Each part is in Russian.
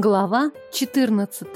Глава 14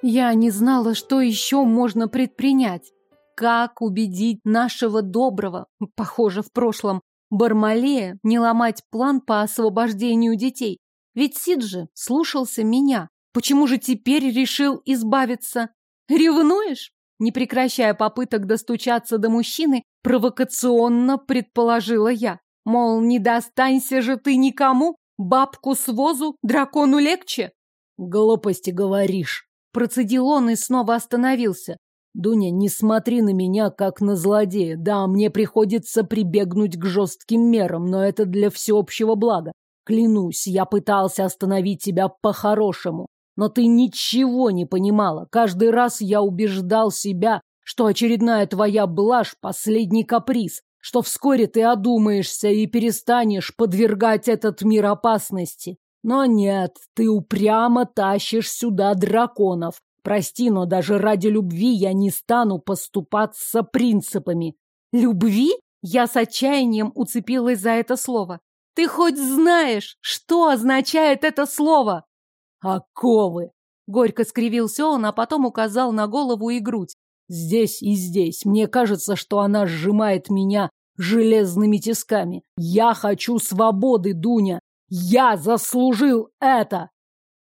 Я не знала, что еще можно предпринять. Как убедить нашего доброго, похоже, в прошлом, Бармалея не ломать план по освобождению детей? Ведь Сиджи слушался меня. Почему же теперь решил избавиться? Ревнуешь? Не прекращая попыток достучаться до мужчины, провокационно предположила я. Мол, не достанься же ты никому, бабку с возу, дракону легче. Глупости говоришь. Процедил он и снова остановился. Дуня, не смотри на меня, как на злодея. Да, мне приходится прибегнуть к жестким мерам, но это для всеобщего блага. Клянусь, я пытался остановить тебя по-хорошему. Но ты ничего не понимала. Каждый раз я убеждал себя, что очередная твоя блажь – последний каприз, что вскоре ты одумаешься и перестанешь подвергать этот мир опасности. Но нет, ты упрямо тащишь сюда драконов. Прости, но даже ради любви я не стану поступаться принципами. Любви? Я с отчаянием уцепилась за это слово. Ты хоть знаешь, что означает это слово? «Оковы!» Горько скривился он, а потом указал на голову и грудь. «Здесь и здесь. Мне кажется, что она сжимает меня железными тисками. Я хочу свободы, Дуня. Я заслужил это!»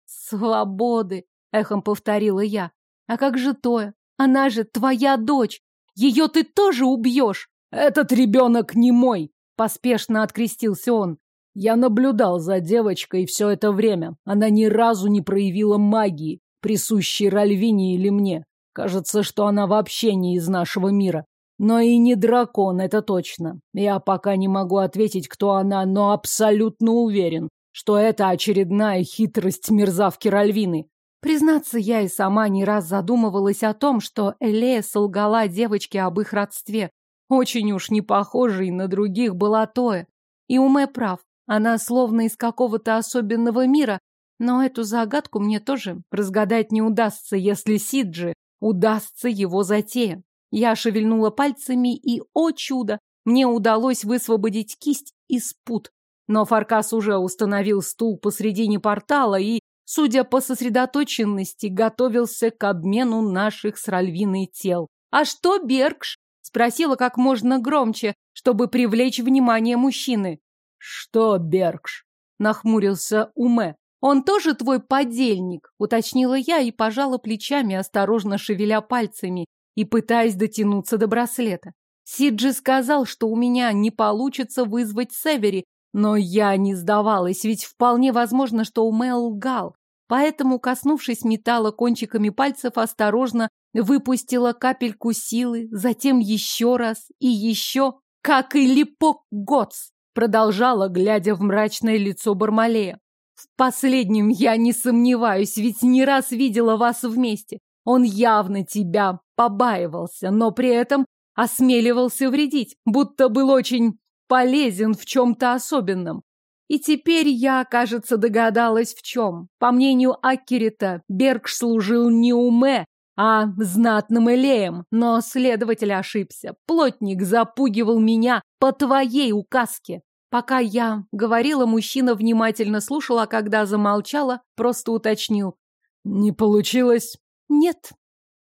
«Свободы!» — эхом повторила я. «А как же Тоя? Она же твоя дочь! Ее ты тоже убьешь!» «Этот ребенок не мой!» — поспешно открестился он. Я наблюдал за девочкой все это время. Она ни разу не проявила магии, присущей Ральвине или мне. Кажется, что она вообще не из нашего мира. Но и не дракон, это точно. Я пока не могу ответить, кто она, но абсолютно уверен, что это очередная хитрость мерзавки Ральвины. Признаться, я и сама не раз задумывалась о том, что Элея солгала девочке об их родстве. Очень уж не похожей на других была Тоя. И Уме прав. Она словно из какого-то особенного мира, но эту загадку мне тоже разгадать не удастся, если Сиджи удастся его затея. Я шевельнула пальцами, и, о чудо, мне удалось высвободить кисть из пут. Но Фаркас уже установил стул посредине портала и, судя по сосредоточенности, готовился к обмену наших с Ральвиной тел. «А что Бергш?» — спросила как можно громче, чтобы привлечь внимание мужчины. «Что, Бергш?» — нахмурился Уме. «Он тоже твой подельник?» — уточнила я и пожала плечами, осторожно шевеля пальцами и пытаясь дотянуться до браслета. Сиджи сказал, что у меня не получится вызвать Севери, но я не сдавалась, ведь вполне возможно, что Уме лгал. Поэтому, коснувшись металла кончиками пальцев, осторожно выпустила капельку силы, затем еще раз и еще, как и Липок Готс продолжала, глядя в мрачное лицо Бармалея. В последнем я не сомневаюсь, ведь не раз видела вас вместе. Он явно тебя побаивался, но при этом осмеливался вредить, будто был очень полезен в чем-то особенном. И теперь я, кажется, догадалась в чем. По мнению Аккерита, Бергш служил не уме, а знатным элеем, но следователь ошибся. Плотник запугивал меня по твоей указке. Пока я говорила, мужчина внимательно слушал, а когда замолчала, просто уточнил. «Не получилось?» «Нет».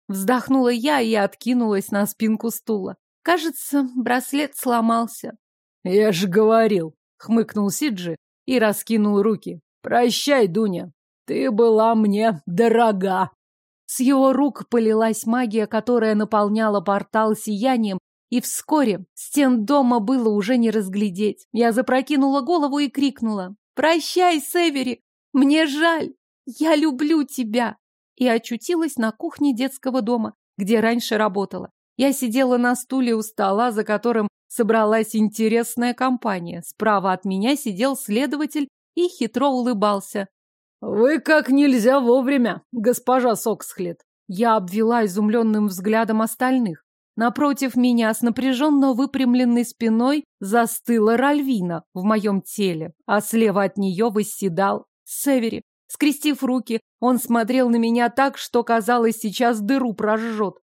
Вздохнула я и откинулась на спинку стула. Кажется, браслет сломался. «Я же говорил», — хмыкнул Сиджи и раскинул руки. «Прощай, Дуня, ты была мне дорога». С его рук полилась магия, которая наполняла портал сиянием, и вскоре стен дома было уже не разглядеть. Я запрокинула голову и крикнула. «Прощай, Севери! Мне жаль! Я люблю тебя!» И очутилась на кухне детского дома, где раньше работала. Я сидела на стуле у стола, за которым собралась интересная компания. Справа от меня сидел следователь и хитро улыбался. «Вы как нельзя вовремя, госпожа Соксхлет!» Я обвела изумленным взглядом остальных. Напротив меня с напряженно выпрямленной спиной застыла Ральвина в моем теле, а слева от нее восседал Севери. Скрестив руки, он смотрел на меня так, что, казалось, сейчас дыру прожжет.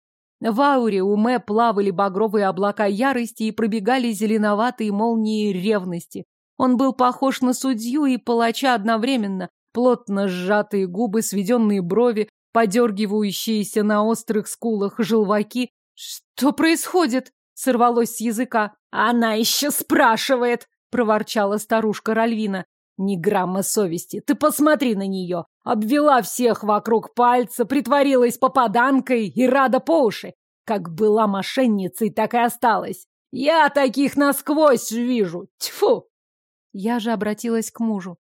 В ауре у Мэ плавали багровые облака ярости и пробегали зеленоватые молнии ревности. Он был похож на судью и палача одновременно. Плотно сжатые губы, сведенные брови, подергивающиеся на острых скулах желваки. «Что происходит?» — сорвалось с языка. «Она еще спрашивает!» — проворчала старушка Ральвина. Ни грамма совести. Ты посмотри на нее. Обвела всех вокруг пальца, притворилась попаданкой и рада по уши. Как была мошенницей, так и осталась. Я таких насквозь вижу. Тьфу! Я же обратилась к мужу.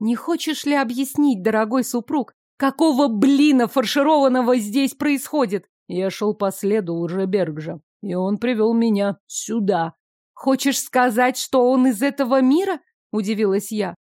Не хочешь ли объяснить, дорогой супруг, какого блина фаршированного здесь происходит? Я шел по следу Лжебергжа, и он привел меня сюда. Хочешь сказать, что он из этого мира? Удивилась я.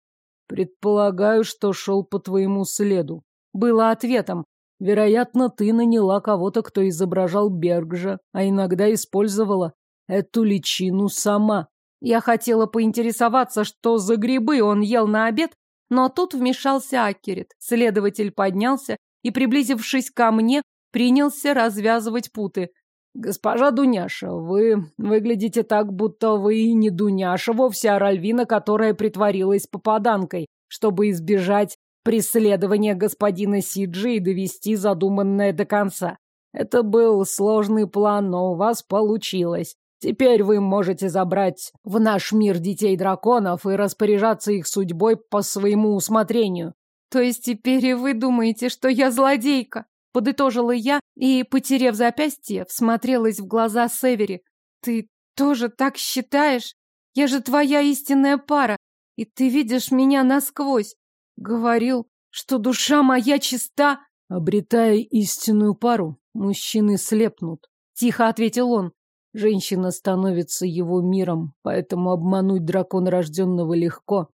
Предполагаю, что шел по твоему следу. Было ответом. Вероятно, ты наняла кого-то, кто изображал Бергжа, а иногда использовала эту личину сама. Я хотела поинтересоваться, что за грибы он ел на обед, но тут вмешался Акерит. Следователь поднялся и, приблизившись ко мне, принялся развязывать путы. «Госпожа Дуняша, вы выглядите так, будто вы и не Дуняша вовсе, а Ральвина, которая притворилась попаданкой, чтобы избежать преследования господина Сиджи и довести задуманное до конца. Это был сложный план, но у вас получилось. Теперь вы можете забрать в наш мир детей драконов и распоряжаться их судьбой по своему усмотрению. То есть теперь и вы думаете, что я злодейка? Подытожила я и, потерев запястье, всмотрелась в глаза Севери. Ты тоже так считаешь? Я же твоя истинная пара, и ты видишь меня насквозь. Говорил, что душа моя чиста. Обретая истинную пару, мужчины слепнут. Тихо ответил он. Женщина становится его миром, поэтому обмануть дракона рожденного легко.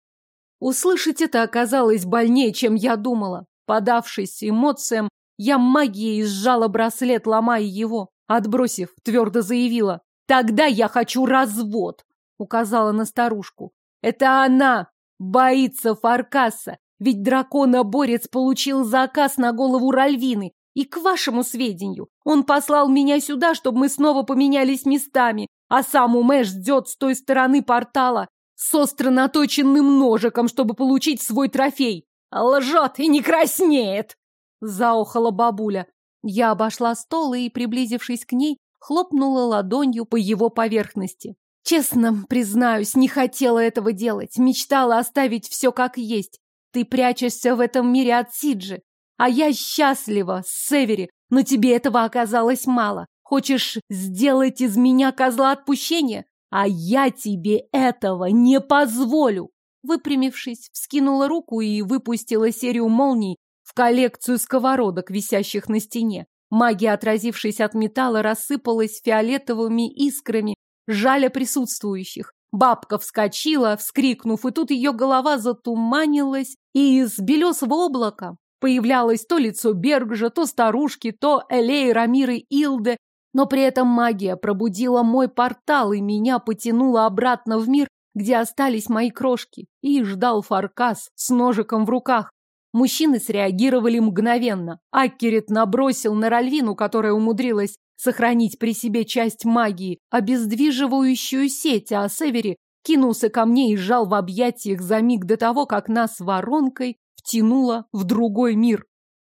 Услышать это оказалось больнее, чем я думала. Подавшись эмоциям, я магией сжала браслет, ломая его. Отбросив, твердо заявила. «Тогда я хочу развод!» Указала на старушку. «Это она боится Фаркаса, ведь дракона-борец получил заказ на голову Ральвины. И к вашему сведению, он послал меня сюда, чтобы мы снова поменялись местами, а сам Умэш ждет с той стороны портала с остро наточенным ножиком, чтобы получить свой трофей. Лжет и не краснеет!» заохала бабуля. Я обошла стол и, приблизившись к ней, хлопнула ладонью по его поверхности. Честно, признаюсь, не хотела этого делать, мечтала оставить все как есть. Ты прячешься в этом мире от Сиджи, а я счастлива, Севери, но тебе этого оказалось мало. Хочешь сделать из меня козла отпущения? А я тебе этого не позволю. Выпрямившись, вскинула руку и выпустила серию молний, в коллекцию сковородок, висящих на стене. Магия, отразившись от металла, рассыпалась фиолетовыми искрами, жаля присутствующих. Бабка вскочила, вскрикнув, и тут ее голова затуманилась, и из белесого облака появлялось то лицо Бергжа, то старушки, то Элей, Рамиры, Илды, но при этом магия пробудила мой портал и меня потянула обратно в мир, где остались мои крошки, и ждал Фаркас с ножиком в руках. Мужчины среагировали мгновенно. Аккерет набросил на Ральвину, которая умудрилась сохранить при себе часть магии, обездвиживающую сеть, а Севери кинулся ко мне и сжал в объятиях за миг до того, как нас воронкой втянуло в другой мир.